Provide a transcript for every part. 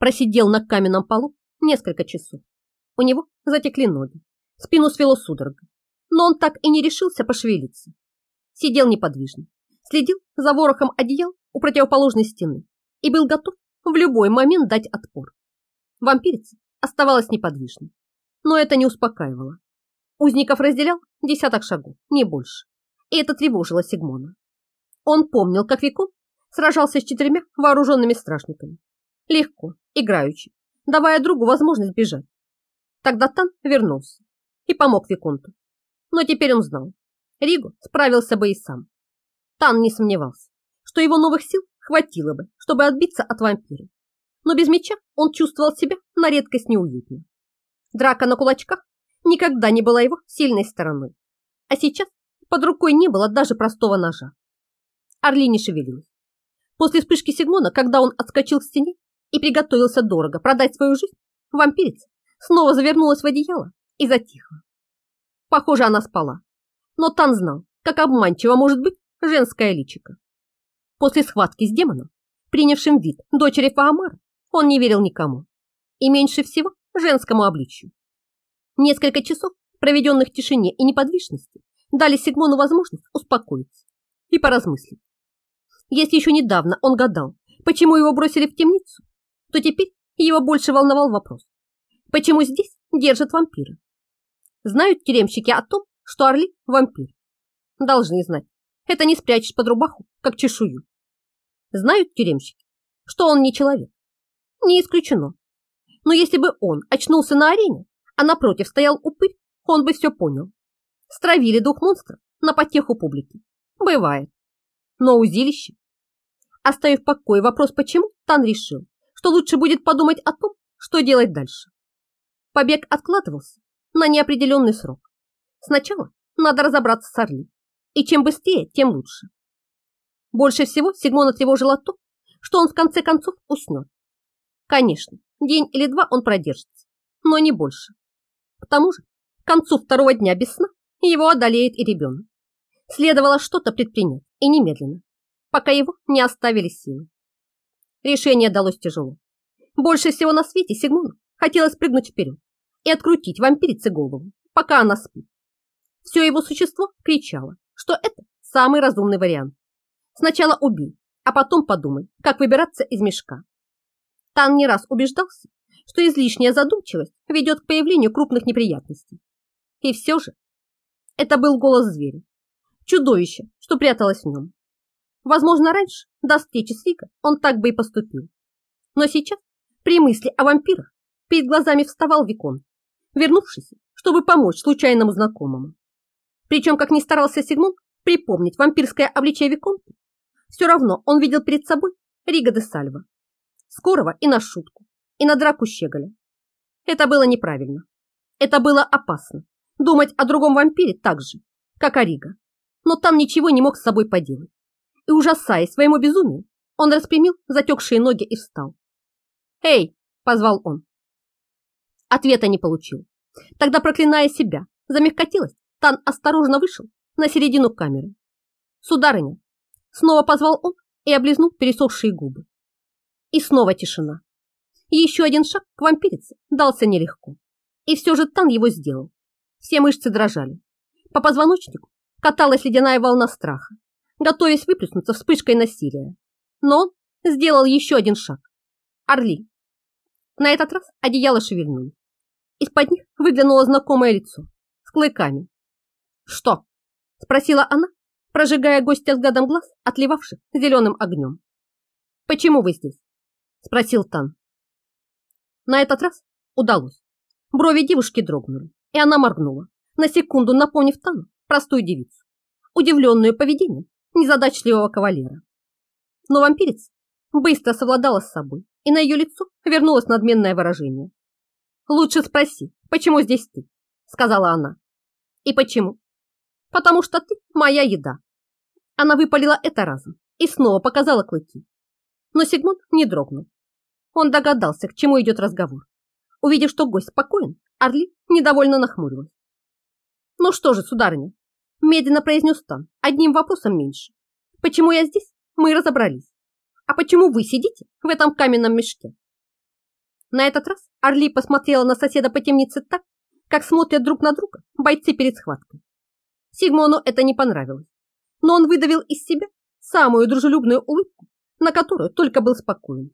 Просидел на каменном полу несколько часов. У него затекли ноги, спину свело судорога, но он так и не решился пошевелиться. Сидел неподвижно, следил за ворохом одеял у противоположной стены и был готов в любой момент дать отпор. Вампирица оставалась неподвижной, но это не успокаивало. Узников разделял десяток шагов, не больше, и это тревожило Сигмона. Он помнил, как Викон сражался с четырьмя вооруженными стражниками. Легко, играючи, давая другу возможность бежать. Тогда Тан вернулся и помог Виконту. Но теперь он знал, Ригу справился бы и сам. Тан не сомневался, что его новых сил хватило бы, чтобы отбиться от вампира. Но без меча он чувствовал себя на редкость неуютно. Драка на кулачках никогда не была его сильной стороной. А сейчас под рукой не было даже простого ножа. Орли не шевелилась. После вспышки Сигмона, когда он отскочил к стене и приготовился дорого продать свою жизнь, вампирица снова завернулась в одеяло и затихла. Похоже, она спала. Но Тан знал, как обманчиво может быть женское личико. После схватки с демоном, принявшим вид дочери Фаамара, он не верил никому. И меньше всего женскому обличью. Несколько часов, проведенных в тишине и неподвижности, дали Сигмону возможность успокоиться и поразмыслить. Если еще недавно он гадал, почему его бросили в темницу, то теперь его больше волновал вопрос, почему здесь держат вампира. Знают тюремщики о том, что Орли – вампир? Должны знать. Это не спрячешь под рубаху, как чешую. Знают тюремщики, что он не человек? Не исключено. Но если бы он очнулся на арене, а напротив стоял упырь, он бы все понял. Стравили двух монстров на потеху публики. Бывает. Но узилище Оставив в покое вопрос «почему?», Тан решил, что лучше будет подумать о том, что делать дальше. Побег откладывался на неопределенный срок. Сначала надо разобраться с Орли, и чем быстрее, тем лучше. Больше всего Сигмона тревожило то, что он в конце концов уснет. Конечно, день или два он продержится, но не больше. К тому же, к концу второго дня без сна его одолеет и ребенок. Следовало что-то предпринять, и немедленно пока его не оставили силы. Решение далось тяжело. Больше всего на свете Сигмуну хотелось прыгнуть вперед и открутить вампирице голову, пока она спит. Все его существо кричало, что это самый разумный вариант. Сначала убей, а потом подумай, как выбираться из мешка. Тан не раз убеждался, что излишняя задумчивость ведет к появлению крупных неприятностей. И все же это был голос зверя, чудовище, что пряталось в нем. Возможно, раньше, до встречи с Рика, он так бы и поступил. Но сейчас, при мысли о вампирах, перед глазами вставал Викон, вернувшийся, чтобы помочь случайному знакомому. Причем, как ни старался Сигмунд припомнить вампирское обличие Виконта, все равно он видел перед собой Рига де Сальва. Скорого и на шутку, и на драку Щеголя. Это было неправильно. Это было опасно. Думать о другом вампире так же, как о Рига. Но там ничего не мог с собой поделать и, ужасаясь своему безумию, он распрямил затекшие ноги и встал. «Эй!» – позвал он. Ответа не получил. Тогда, проклиная себя за мягкотелость, Тан осторожно вышел на середину камеры. «Сударыня!» – снова позвал он и облизнул пересохшие губы. И снова тишина. Еще один шаг к вампирице дался нелегко. И все же Тан его сделал. Все мышцы дрожали. По позвоночнику каталась ледяная волна страха готовясь выплеснуться вспышкой насилия. Но сделал еще один шаг. Орли. На этот раз одеяло шевельнули. Из-под них выглянуло знакомое лицо с клыками. «Что?» – спросила она, прожигая гостя взглядом глаз, отливавших зеленым огнем. «Почему вы здесь?» – спросил Тан. На этот раз удалось. Брови девушки дрогнули, и она моргнула, на секунду напомнив Тану простую девицу, удивленную поведением незадачливого кавалера. Но вампирец быстро совладала с собой, и на ее лицо вернулось надменное выражение. «Лучше спроси, почему здесь ты?» – сказала она. «И почему?» «Потому что ты моя еда». Она выпалила это разом и снова показала клыки. Но Сигмунд не дрогнул. Он догадался, к чему идет разговор. Увидев, что гость спокоен, Орли недовольно нахмурилась. «Ну что же, сударыня, Медленно произнес Тан, одним вопросом меньше. Почему я здесь? Мы разобрались. А почему вы сидите в этом каменном мешке? На этот раз Орли посмотрела на соседа по темнице так, как смотрят друг на друга бойцы перед схваткой. Сигмону это не понравилось, но он выдавил из себя самую дружелюбную улыбку, на которую только был спокоен.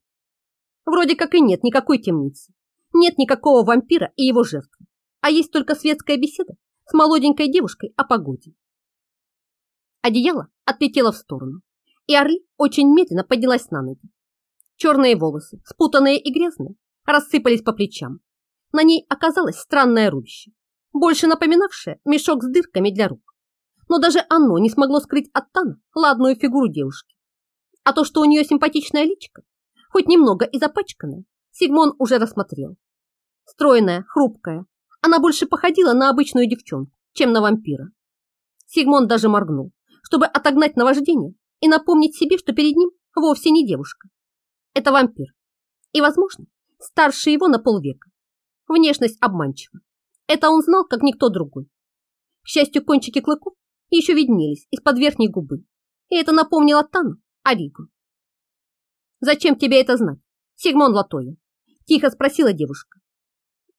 Вроде как и нет никакой темницы, нет никакого вампира и его жертвы, а есть только светская беседа с молоденькой девушкой о погоде. Одеяло отлетело в сторону, и Орли очень медленно поднялась на ноги. Черные волосы, спутанные и грязные, рассыпались по плечам. На ней оказалось странное рубище, больше напоминавшее мешок с дырками для рук. Но даже оно не смогло скрыть от Тана ладную фигуру девушки. А то, что у нее симпатичная личка, хоть немного и запачканная, Сигмон уже рассмотрел. Стройная, хрупкая, она больше походила на обычную девчонку, чем на вампира. Сигмон даже моргнул, чтобы отогнать наваждение и напомнить себе, что перед ним вовсе не девушка. Это вампир. И, возможно, старше его на полвека. Внешность обманчива. Это он знал, как никто другой. К счастью, кончики клыков еще виднелись из-под верхней губы. И это напомнило Тану о Ригу. «Зачем тебе это знать, Сигмон Латоя?» – тихо спросила девушка.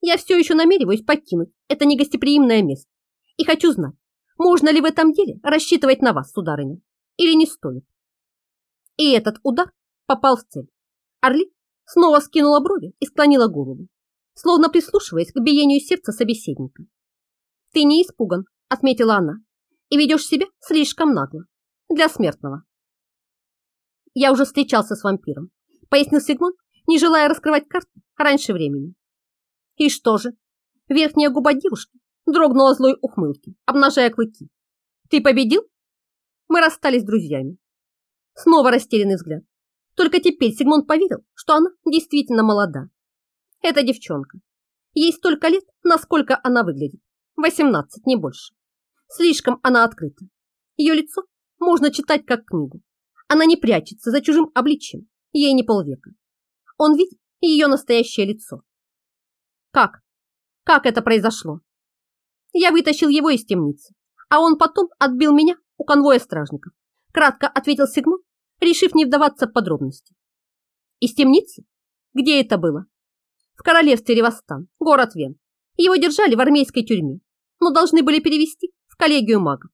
«Я все еще намереваюсь покинуть это негостеприимное место и хочу знать, можно ли в этом деле рассчитывать на вас, сударыня, или не стоит?» И этот удар попал в цель. Орли снова скинула брови и склонила голову, словно прислушиваясь к биению сердца собеседника. «Ты не испуган», — отметила она, «и ведешь себя слишком нагло для смертного». «Я уже встречался с вампиром», — пояснил Сигмон, не желая раскрывать карты раньше времени. «И что же?» Верхняя губа девушки дрогнула злой ухмылки, обнажая клыки. «Ты победил?» Мы расстались с друзьями. Снова растерянный взгляд. Только теперь Сигмон поверил, что она действительно молода. Эта девчонка. Ей столько лет, насколько она выглядит. 18, не больше. Слишком она открыта. Ее лицо можно читать как книгу. Она не прячется за чужим обличием. Ей не полвека. Он видит ее настоящее лицо. Как? Как это произошло? Я вытащил его из темницы, а он потом отбил меня у конвоя стражников. Кратко ответил Сигмон решив не вдаваться в подробности. Из темницы? Где это было? В королевстве Ревостан, город Вен. Его держали в армейской тюрьме, но должны были перевести в коллегию магов.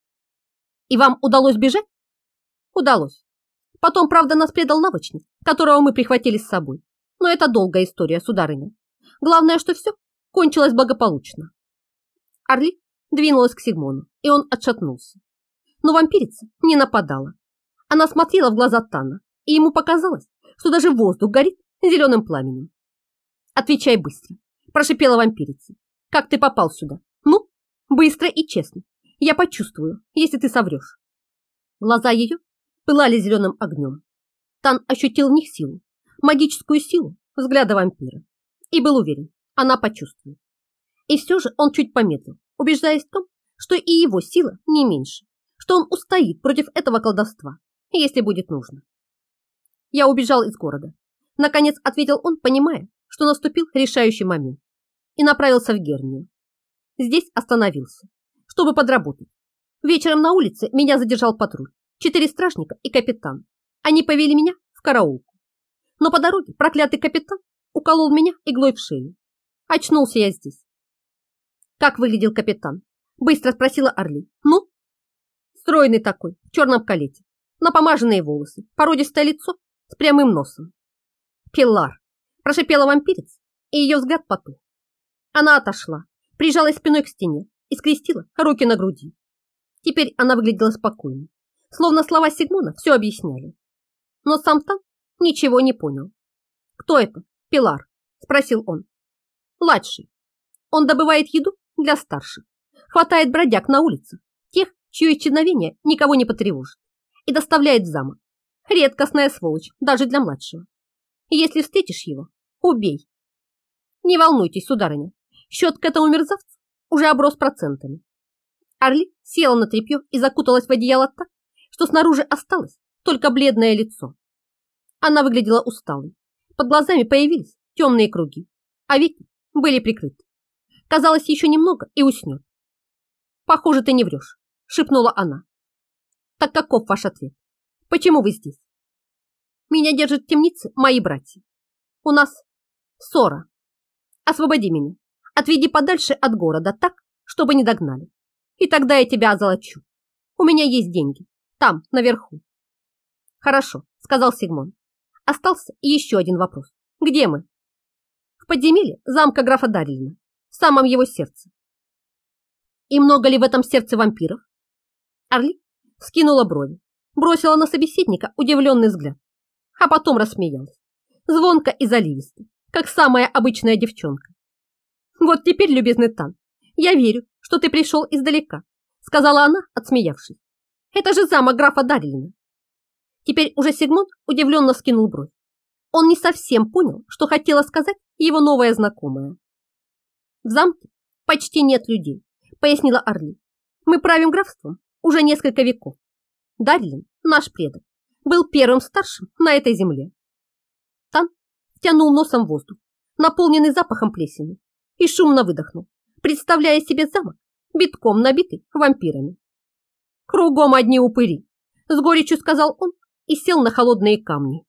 И вам удалось бежать? Удалось. Потом, правда, нас предал лавочник, которого мы прихватили с собой. Но это долгая история, сударыня. Главное, что все кончилось благополучно. Орли двинулась к Сигмону, и он отшатнулся. Но вампирица не нападала. Она смотрела в глаза Тана, и ему показалось, что даже воздух горит зеленым пламенем. «Отвечай быстро», – прошипела вампирица. «Как ты попал сюда? Ну, быстро и честно. Я почувствую, если ты соврешь». Глаза ее пылали зеленым огнем. Тан ощутил в них силу, магическую силу взгляда вампира, и был уверен, она почувствует. И все же он чуть помедлил, убеждаясь в том, что и его сила не меньше, что он устоит против этого колдовства если будет нужно. Я убежал из города. Наконец ответил он, понимая, что наступил решающий момент, и направился в Гернию. Здесь остановился, чтобы подработать. Вечером на улице меня задержал патруль, четыре стражника и капитан. Они повели меня в караулку. Но по дороге проклятый капитан уколол меня иглой в шею. Очнулся я здесь. Как выглядел капитан? Быстро спросила Орли. Ну? Стройный такой, в черном калете напомаженные волосы, породистое лицо с прямым носом. «Пилар!» – прошипела вампирец, и ее взгляд потух. Она отошла, прижалась спиной к стене и скрестила руки на груди. Теперь она выглядела спокойно, словно слова Сигмона все объясняли. Но сам там ничего не понял. «Кто это? Пилар?» – спросил он. «Младший. Он добывает еду для старших, хватает бродяг на улицах, тех, чье исчезновение никого не потревожит и доставляет в замок. Редкостная сволочь, даже для младшего. Если встретишь его, убей. Не волнуйтесь, сударыня, счет к этому мерзавцу уже оброс процентами. Орли села на тряпье и закуталась в одеяло так, что снаружи осталось только бледное лицо. Она выглядела усталой. Под глазами появились темные круги, а веки были прикрыты. Казалось, еще немного и уснет. «Похоже, ты не врешь», — шепнула она. Так каков ваш ответ? Почему вы здесь? Меня держат в темнице мои братья. У нас ссора. освободи меня. Отведи подальше от города так, чтобы не догнали. И тогда я тебя озолочу. У меня есть деньги. Там, наверху. Хорошо, сказал Сигмон. Остался еще один вопрос. Где мы? В подземелье замка графа Дарилина, в самом его сердце. И много ли в этом сердце вампиров? Орли скинула брови, бросила на собеседника удивленный взгляд, а потом рассмеялась, звонко и заливисто, как самая обычная девчонка. Вот теперь, любезный Тан, я верю, что ты пришел издалека, сказала она, отсмеявшись. Это же замок графа Дарилина. Теперь уже Сигмунд удивленно скинул бровь. Он не совсем понял, что хотела сказать его новая знакомая. В замке почти нет людей, пояснила Орли. Мы правим графством уже несколько веков. Дарилин, наш предок, был первым старшим на этой земле. Тан втянул носом воздух, наполненный запахом плесени, и шумно выдохнул, представляя себе замок, битком набитый вампирами. «Кругом одни упыри», — с горечью сказал он и сел на холодные камни.